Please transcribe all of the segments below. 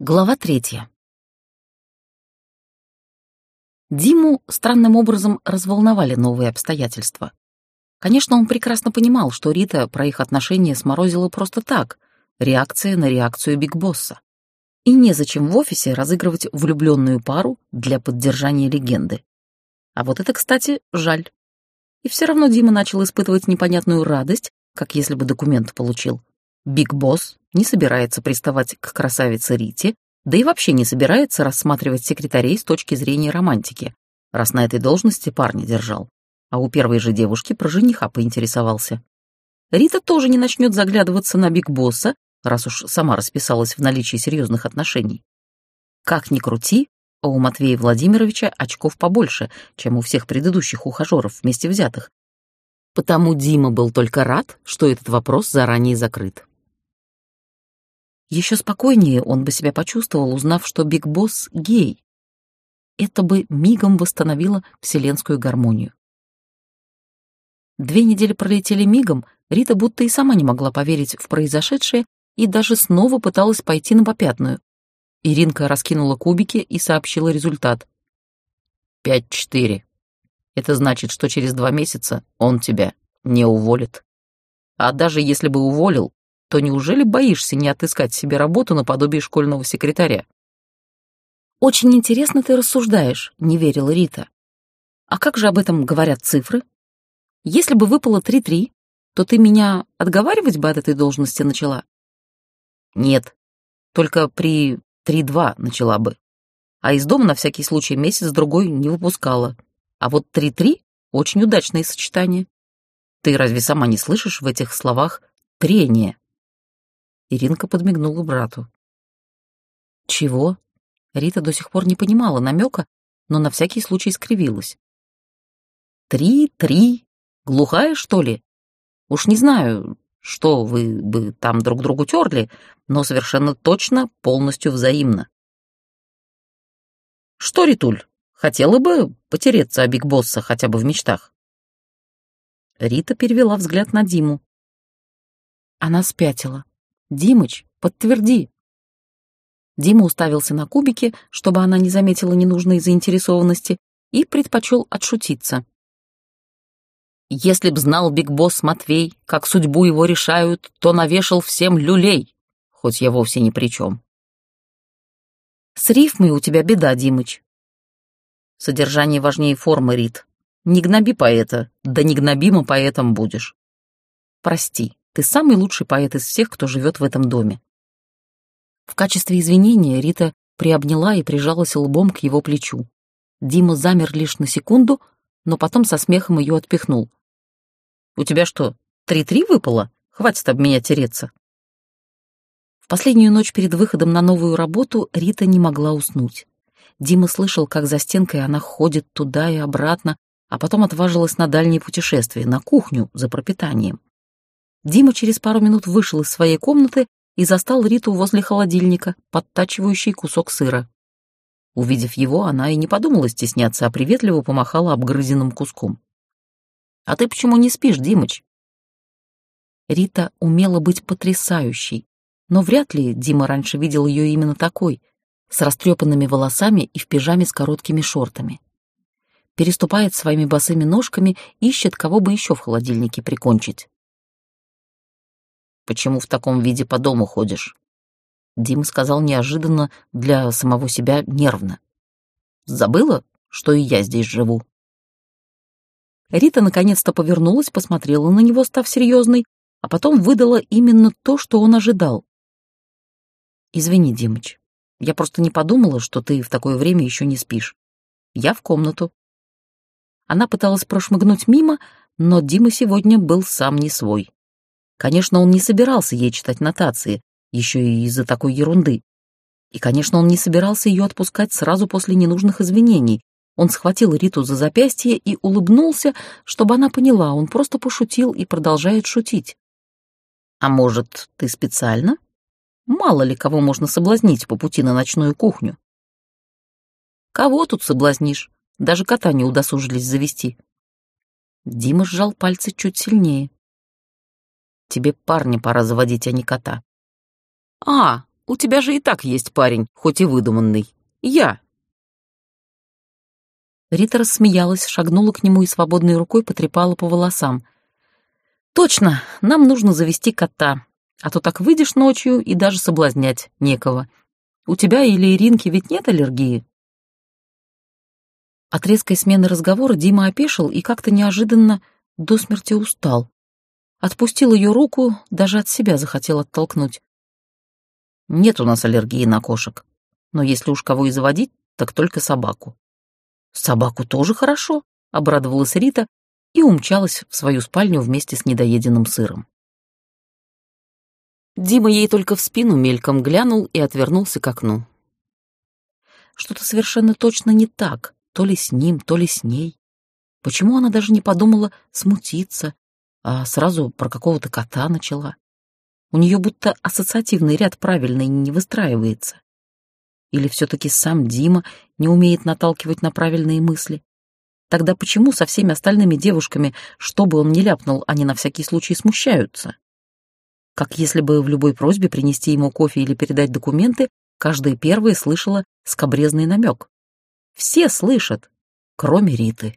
Глава третья. Диму странным образом разволновали новые обстоятельства. Конечно, он прекрасно понимал, что Рита про их отношения сморозила просто так, реакция на реакцию Биг Босса. И незачем в офисе разыгрывать влюбленную пару для поддержания легенды. А вот это, кстати, жаль. И все равно Дима начал испытывать непонятную радость, как если бы документ получил. Биг Босс не собирается приставать к красавице Рите, да и вообще не собирается рассматривать секретарей с точки зрения романтики, раз на этой должности парня держал. А у первой же девушки про жениха поинтересовался. Рита тоже не начнет заглядываться на Биг Босса, раз уж сама расписалась в наличии серьезных отношений. Как ни крути, а у Матвея Владимировича очков побольше, чем у всех предыдущих ухажеров вместе взятых. Потому Дима был только рад, что этот вопрос заранее закрыт. Еще спокойнее он бы себя почувствовал, узнав, что Биг Босс гей. Это бы мигом восстановило вселенскую гармонию. Две недели пролетели мигом, Рита будто и сама не могла поверить в произошедшее и даже снова пыталась пойти на попятную. Иринка раскинула кубики и сообщила результат. «Пять-четыре. Это значит, что через два месяца он тебя не уволит. А даже если бы уволил, то неужели боишься не отыскать себе работу наподобие школьного секретаря? «Очень интересно ты рассуждаешь», — не верила Рита. «А как же об этом говорят цифры? Если бы выпало 3-3, то ты меня отговаривать бы от этой должности начала?» «Нет, только при 3-2 начала бы. А из дома на всякий случай месяц-другой не выпускала. А вот 3-3 — очень удачное сочетание. Ты разве сама не слышишь в этих словах трение? Иринка подмигнула брату. «Чего?» Рита до сих пор не понимала намека, но на всякий случай скривилась. «Три, три? Глухая, что ли? Уж не знаю, что вы бы там друг другу терли, но совершенно точно полностью взаимно». «Что, Ритуль, хотела бы потереться о Биг Босса хотя бы в мечтах?» Рита перевела взгляд на Диму. Она спятила. «Димыч, подтверди!» Дима уставился на кубики, чтобы она не заметила ненужной заинтересованности, и предпочел отшутиться. «Если б знал Биг Босс Матвей, как судьбу его решают, то навешал всем люлей, хоть я вовсе ни при чем». «С рифмой у тебя беда, Димыч». «Содержание важнее формы, Рит. Не гноби поэта, да не гнобимо поэтом будешь. Прости, ты самый лучший поэт из всех, кто живет в этом доме». В качестве извинения Рита приобняла и прижалась лбом к его плечу. Дима замер лишь на секунду, но потом со смехом ее отпихнул. «У тебя что, три-три выпало? Хватит об меня тереться». В последнюю ночь перед выходом на новую работу Рита не могла уснуть. Дима слышал, как за стенкой она ходит туда и обратно, а потом отважилась на дальние путешествия, на кухню за пропитанием. Дима через пару минут вышел из своей комнаты и застал Риту возле холодильника, подтачивающей кусок сыра. Увидев его, она и не подумала стесняться, а приветливо помахала обгрызенным куском. «А ты почему не спишь, Димыч?» Рита умела быть потрясающей, но вряд ли Дима раньше видел ее именно такой, с растрепанными волосами и в пижаме с короткими шортами. Переступает своими босыми ножками, ищет, кого бы еще в холодильнике прикончить. Почему в таком виде по дому ходишь?» Дима сказал неожиданно для самого себя нервно. «Забыла, что и я здесь живу?» Рита наконец-то повернулась, посмотрела на него, став серьезной, а потом выдала именно то, что он ожидал. «Извини, Димыч, я просто не подумала, что ты в такое время еще не спишь. Я в комнату». Она пыталась прошмыгнуть мимо, но Дима сегодня был сам не свой. Конечно, он не собирался ей читать нотации, еще и из-за такой ерунды. И, конечно, он не собирался ее отпускать сразу после ненужных извинений. Он схватил Риту за запястье и улыбнулся, чтобы она поняла, он просто пошутил и продолжает шутить. «А может, ты специально? Мало ли кого можно соблазнить по пути на ночную кухню». «Кого тут соблазнишь? Даже кота не удосужились завести». Дима сжал пальцы чуть сильнее. Тебе парня пора заводить, а не кота». «А, У тебя же и так есть парень, хоть и выдуманный. Я. Рита рассмеялась, шагнула к нему и свободной рукой потрепала по волосам. «Точно, нам нужно завести кота, а то так выйдешь ночью и даже соблазнять некого. У тебя или Иринки ведь нет аллергии?» От резкой смены разговора Дима опешил и как-то неожиданно до смерти устал. Отпустил ее руку, даже от себя захотел оттолкнуть. «Нет у нас аллергии на кошек, но если уж кого и заводить, так только собаку». «Собаку тоже хорошо», — обрадовалась Рита и умчалась в свою спальню вместе с недоеденным сыром. Дима ей только в спину мельком глянул и отвернулся к окну. Что-то совершенно точно не так, то ли с ним, то ли с ней. Почему она даже не подумала смутиться, а сразу про какого-то кота начала? У нее будто ассоциативный ряд правильный не выстраивается. Или все-таки сам Дима не умеет наталкивать на правильные мысли? Тогда почему со всеми остальными девушками, что бы он ни ляпнул, они на всякий случай смущаются? как если бы в любой просьбе принести ему кофе или передать документы, каждая первая слышала скобрезный намек. Все слышат, кроме Риты.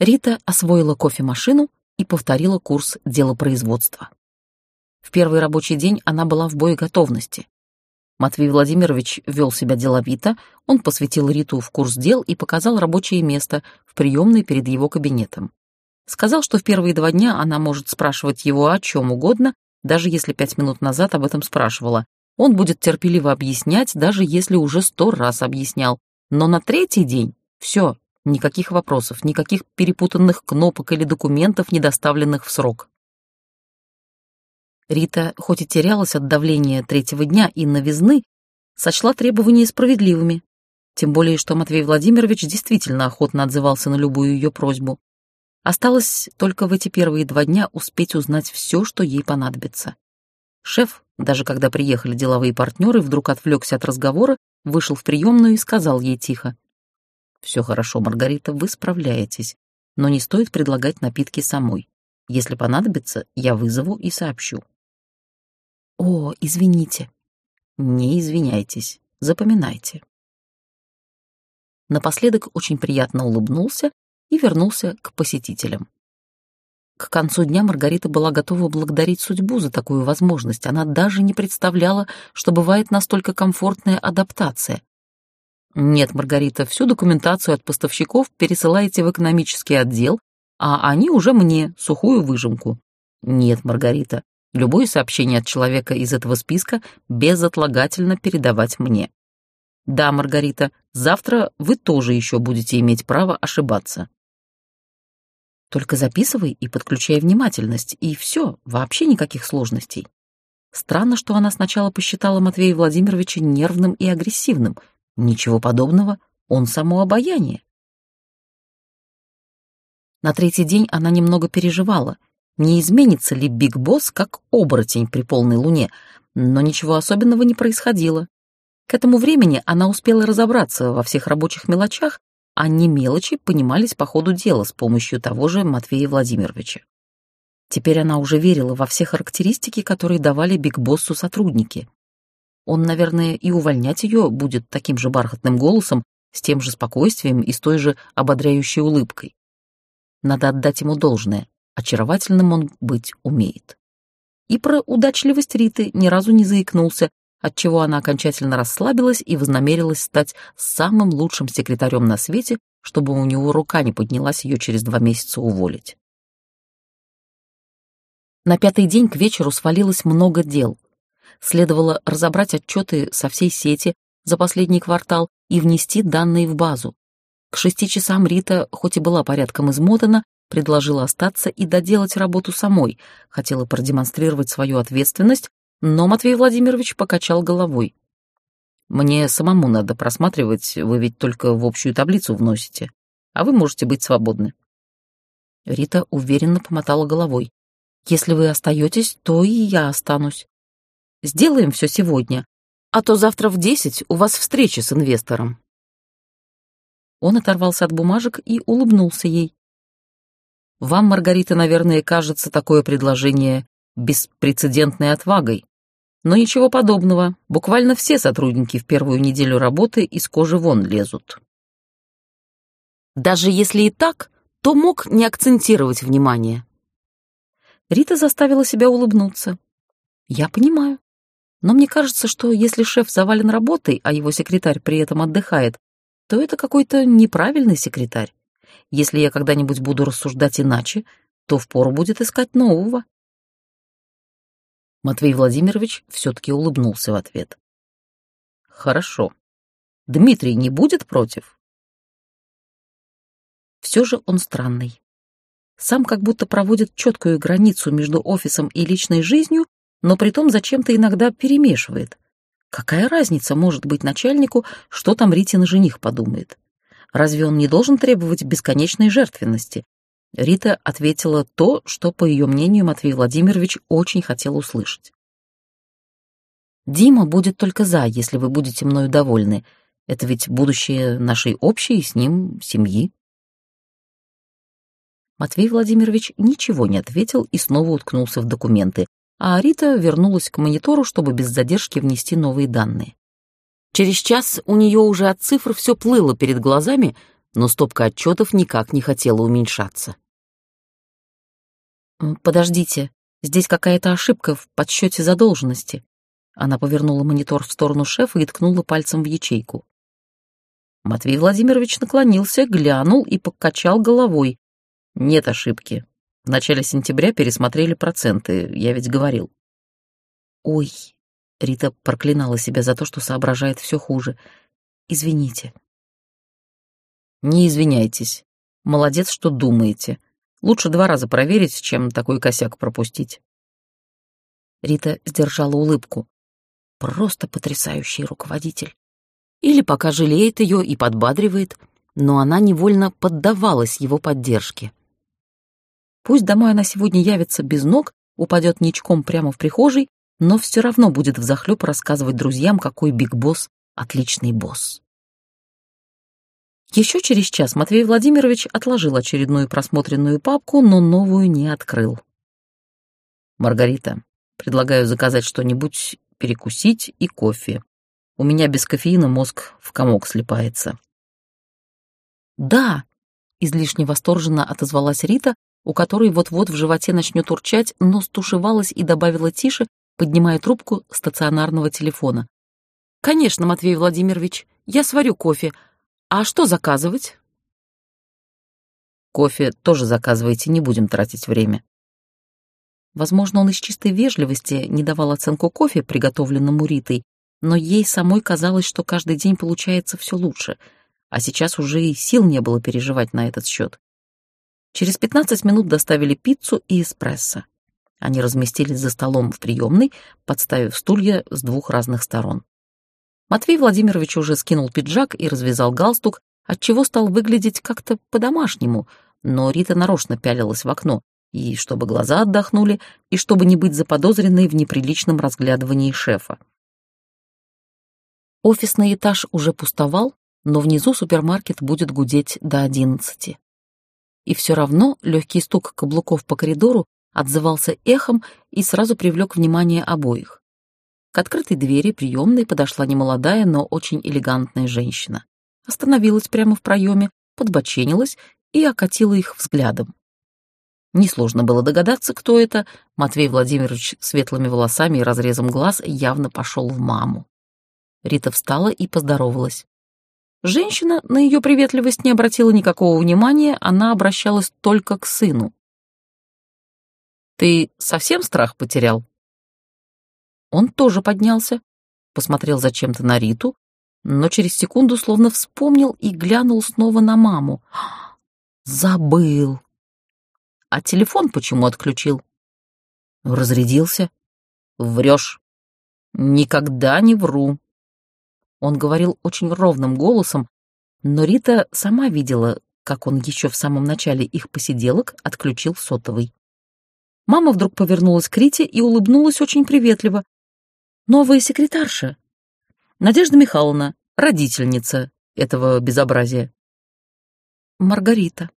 Рита освоила кофемашину и повторила курс делопроизводства. В первый рабочий день она была в боеготовности. Матвей Владимирович вел себя деловито, он посвятил Риту в курс дел и показал рабочее место в приемной перед его кабинетом. Сказал, что в первые два дня она может спрашивать его о чем угодно, даже если пять минут назад об этом спрашивала. Он будет терпеливо объяснять, даже если уже сто раз объяснял. Но на третий день все, никаких вопросов, никаких перепутанных кнопок или документов, недоставленных в срок. Рита, хоть и терялась от давления третьего дня и новизны, сочла требования справедливыми. Тем более, что Матвей Владимирович действительно охотно отзывался на любую ее просьбу. Осталось только в эти первые два дня успеть узнать все, что ей понадобится. Шеф, даже когда приехали деловые партнеры, вдруг отвлекся от разговора, вышел в приемную и сказал ей тихо. «Все хорошо, Маргарита, вы справляетесь, но не стоит предлагать напитки самой. Если понадобится, я вызову и сообщу». «О, извините». «Не извиняйтесь, запоминайте». Напоследок очень приятно улыбнулся и вернулся к посетителям. К концу дня Маргарита была готова благодарить судьбу за такую возможность. Она даже не представляла, что бывает настолько комфортная адаптация. Нет, Маргарита, всю документацию от поставщиков пересылаете в экономический отдел, а они уже мне, сухую выжимку. Нет, Маргарита, любое сообщение от человека из этого списка безотлагательно передавать мне. Да, Маргарита, завтра вы тоже еще будете иметь право ошибаться. Только записывай и подключай внимательность, и все, вообще никаких сложностей. Странно, что она сначала посчитала Матвея Владимировича нервным и агрессивным. Ничего подобного, он само обаяние. На третий день она немного переживала, не изменится ли Биг Босс как оборотень при полной луне, но ничего особенного не происходило. К этому времени она успела разобраться во всех рабочих мелочах а не мелочи понимались по ходу дела с помощью того же Матвея Владимировича. Теперь она уже верила во все характеристики, которые давали Бигбоссу сотрудники. Он, наверное, и увольнять ее будет таким же бархатным голосом, с тем же спокойствием и с той же ободряющей улыбкой. Надо отдать ему должное, очаровательным он быть умеет. И про удачливость Риты ни разу не заикнулся, отчего она окончательно расслабилась и вознамерилась стать самым лучшим секретарем на свете, чтобы у него рука не поднялась ее через два месяца уволить. На пятый день к вечеру свалилось много дел. Следовало разобрать отчеты со всей сети за последний квартал и внести данные в базу. К шести часам Рита, хоть и была порядком измотана, предложила остаться и доделать работу самой, хотела продемонстрировать свою ответственность но Матвей Владимирович покачал головой. «Мне самому надо просматривать, вы ведь только в общую таблицу вносите, а вы можете быть свободны». Рита уверенно помотала головой. «Если вы остаетесь, то и я останусь. Сделаем все сегодня, а то завтра в десять у вас встреча с инвестором». Он оторвался от бумажек и улыбнулся ей. «Вам, Маргарита, наверное, кажется такое предложение беспрецедентной отвагой. Но ничего подобного. Буквально все сотрудники в первую неделю работы из кожи вон лезут. Даже если и так, то мог не акцентировать внимание. Рита заставила себя улыбнуться. Я понимаю. Но мне кажется, что если шеф завален работой, а его секретарь при этом отдыхает, то это какой-то неправильный секретарь. Если я когда-нибудь буду рассуждать иначе, то впору будет искать нового. Матвей Владимирович все-таки улыбнулся в ответ. Хорошо. Дмитрий не будет против? Все же он странный. Сам как будто проводит четкую границу между офисом и личной жизнью, но при том зачем-то иногда перемешивает. Какая разница может быть начальнику, что там Ритин жених подумает? Разве он не должен требовать бесконечной жертвенности? Рита ответила то, что, по ее мнению, Матвей Владимирович очень хотел услышать. «Дима будет только за, если вы будете мною довольны. Это ведь будущее нашей общей с ним семьи». Матвей Владимирович ничего не ответил и снова уткнулся в документы, а Рита вернулась к монитору, чтобы без задержки внести новые данные. Через час у нее уже от цифр все плыло перед глазами, но стопка отчетов никак не хотела уменьшаться. «Подождите, здесь какая-то ошибка в подсчете задолженности». Она повернула монитор в сторону шефа и ткнула пальцем в ячейку. Матвей Владимирович наклонился, глянул и покачал головой. «Нет ошибки. В начале сентября пересмотрели проценты, я ведь говорил». «Ой», — Рита проклинала себя за то, что соображает все хуже. «Извините». «Не извиняйтесь. Молодец, что думаете. Лучше два раза проверить, чем такой косяк пропустить». Рита сдержала улыбку. Просто потрясающий руководитель. Или пока жалеет ее и подбадривает, но она невольно поддавалась его поддержке. Пусть домой она сегодня явится без ног, упадет ничком прямо в прихожей, но все равно будет взахлеб рассказывать друзьям, какой Биг Босс — отличный босс. Еще через час Матвей Владимирович отложил очередную просмотренную папку, но новую не открыл. «Маргарита, предлагаю заказать что-нибудь, перекусить и кофе. У меня без кофеина мозг в комок слипается». «Да!» — излишне восторженно отозвалась Рита, у которой вот-вот в животе начнет урчать, но стушевалась и добавила тише, поднимая трубку стационарного телефона. «Конечно, Матвей Владимирович, я сварю кофе, а что заказывать? Кофе тоже заказывайте, не будем тратить время. Возможно, он из чистой вежливости не давал оценку кофе, приготовленному Ритой, но ей самой казалось, что каждый день получается все лучше, а сейчас уже и сил не было переживать на этот счет. Через 15 минут доставили пиццу и эспрессо. Они разместились за столом в приемной, подставив стулья с двух разных сторон. Матвей Владимирович уже скинул пиджак и развязал галстук, отчего стал выглядеть как-то по-домашнему, но Рита нарочно пялилась в окно, и чтобы глаза отдохнули, и чтобы не быть заподозренной в неприличном разглядывании шефа. Офисный этаж уже пустовал, но внизу супермаркет будет гудеть до одиннадцати. И все равно легкий стук каблуков по коридору отзывался эхом и сразу привлек внимание обоих. К открытой двери приемной подошла немолодая, но очень элегантная женщина. Остановилась прямо в проеме, подбоченилась и окатила их взглядом. Несложно было догадаться, кто это. Матвей Владимирович светлыми волосами и разрезом глаз явно пошел в маму. Рита встала и поздоровалась. Женщина на ее приветливость не обратила никакого внимания, она обращалась только к сыну. «Ты совсем страх потерял?» Он тоже поднялся, посмотрел зачем-то на Риту, но через секунду словно вспомнил и глянул снова на маму. Забыл. А телефон почему отключил? Разрядился. Врешь. Никогда не вру. Он говорил очень ровным голосом, но Рита сама видела, как он еще в самом начале их посиделок отключил сотовый. Мама вдруг повернулась к Рите и улыбнулась очень приветливо, новая секретарша. Надежда Михайловна, родительница этого безобразия. Маргарита.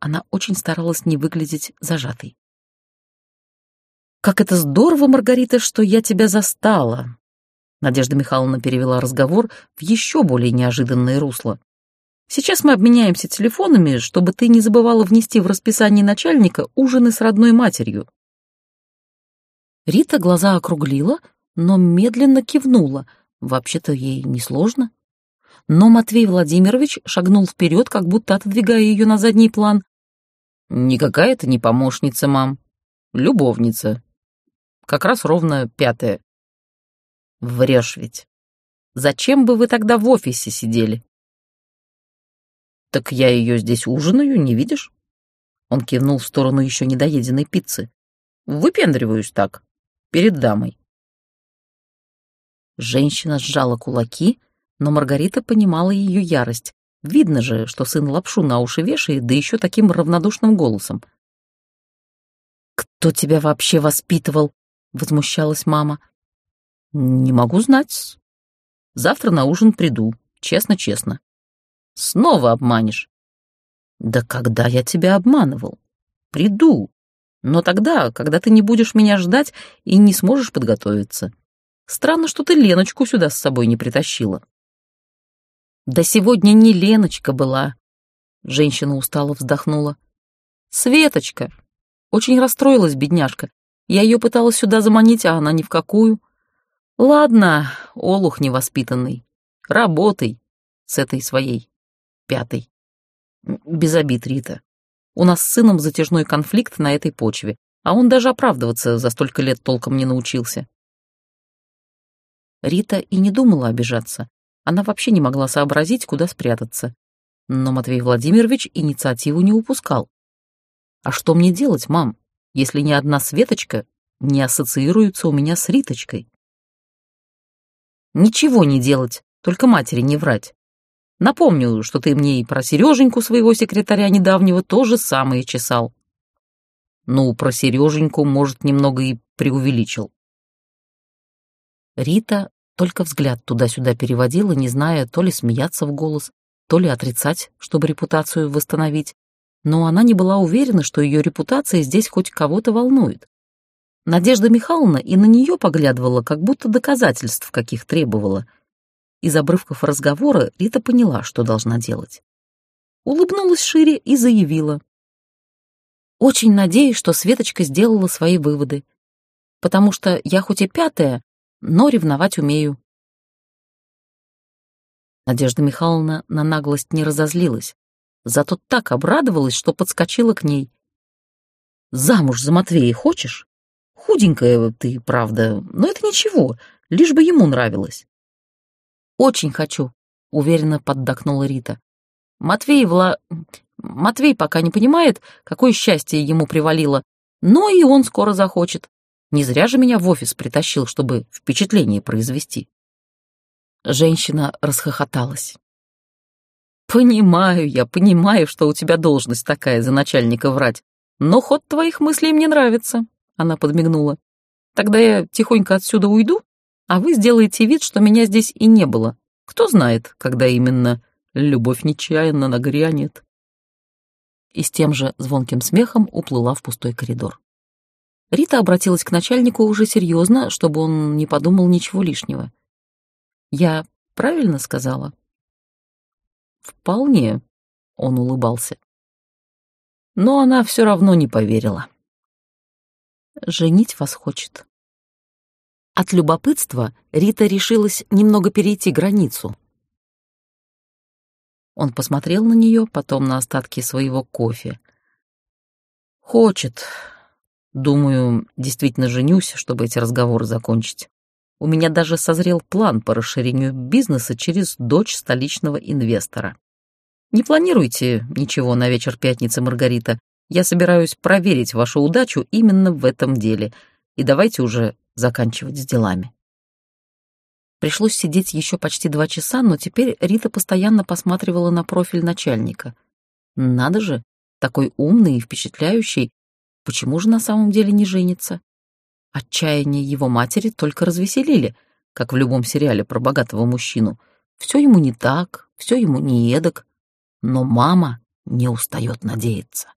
Она очень старалась не выглядеть зажатой. «Как это здорово, Маргарита, что я тебя застала!» Надежда Михайловна перевела разговор в еще более неожиданное русло. «Сейчас мы обменяемся телефонами, чтобы ты не забывала внести в расписание начальника ужины с родной матерью». Рита глаза округлила, но медленно кивнула. Вообще-то ей несложно. Но Матвей Владимирович шагнул вперед, как будто отодвигая ее на задний план. «Никакая это не помощница, мам. Любовница. Как раз ровно пятая. Врешь ведь. Зачем бы вы тогда в офисе сидели? Так я ее здесь ужинаю, не видишь? Он кивнул в сторону еще недоеденной пиццы. Выпендриваюсь так, перед дамой. Женщина сжала кулаки, но Маргарита понимала ее ярость. Видно же, что сын лапшу на уши вешает, да еще таким равнодушным голосом. «Кто тебя вообще воспитывал?» — возмущалась мама. «Не могу знать. Завтра на ужин приду, честно-честно». «Снова обманешь». «Да когда я тебя обманывал? Приду, но тогда, когда ты не будешь меня ждать и не сможешь подготовиться. Странно, что ты Леночку сюда с собой не притащила». «Да сегодня не Леночка была», — женщина устало вздохнула. «Светочка. Очень расстроилась бедняжка. Я ее пыталась сюда заманить, а она ни в какую. Ладно, олух невоспитанный, работай с этой своей пятой. Без обид, Рита. У нас с сыном затяжной конфликт на этой почве, а он даже оправдываться за столько лет толком не научился. Рита и не думала обижаться. Она вообще не могла сообразить, куда спрятаться. Но Матвей Владимирович инициативу не упускал. «А что мне делать, мам, если ни одна Светочка не ассоциируется у меня с Риточкой?» Ничего не делать, только матери не врать. Напомню, что ты мне и про Сереженьку своего секретаря недавнего тоже самое чесал. Ну, про Сереженьку, может, немного и преувеличил. Рита только взгляд туда-сюда переводила, не зная то ли смеяться в голос, то ли отрицать, чтобы репутацию восстановить, но она не была уверена, что ее репутация здесь хоть кого-то волнует. Надежда Михайловна и на нее поглядывала, как будто доказательств каких требовала. Из обрывков разговора Рита поняла, что должна делать. Улыбнулась шире и заявила. «Очень надеюсь, что Светочка сделала свои выводы, потому что я хоть и пятая, но ревновать умею». Надежда Михайловна на наглость не разозлилась, зато так обрадовалась, что подскочила к ней. «Замуж за Матвея хочешь?» Худенькая ты, правда, но это ничего, лишь бы ему нравилось. Очень хочу, уверенно поддакнула Рита. Матвей Вла... Матвей пока не понимает, какое счастье ему привалило, но и он скоро захочет. Не зря же меня в офис притащил, чтобы впечатление произвести. Женщина расхохоталась. «Понимаю я, понимаю, что у тебя должность такая за начальника врать, но ход твоих мыслей мне нравится. Она подмигнула. «Тогда я тихонько отсюда уйду, а вы сделаете вид, что меня здесь и не было. Кто знает, когда именно любовь нечаянно нагрянет». И с тем же звонким смехом уплыла в пустой коридор. Рита обратилась к начальнику уже серьезно, чтобы он не подумал ничего лишнего. «Я правильно сказала?» «Вполне», — он улыбался. Но она все равно не поверила женить вас хочет. От любопытства Рита решилась немного перейти границу. Он посмотрел на нее, потом на остатки своего кофе. «Хочет. Думаю, действительно женюсь, чтобы эти разговоры закончить. У меня даже созрел план по расширению бизнеса через дочь столичного инвестора. Не планируйте ничего на вечер пятницы, Маргарита. Я собираюсь проверить вашу удачу именно в этом деле, и давайте уже заканчивать с делами. Пришлось сидеть еще почти два часа, но теперь Рита постоянно посматривала на профиль начальника. Надо же, такой умный и впечатляющий, почему же на самом деле не женится? Отчаяние его матери только развеселили, как в любом сериале про богатого мужчину. Все ему не так, все ему не эдак, но мама не устает надеяться.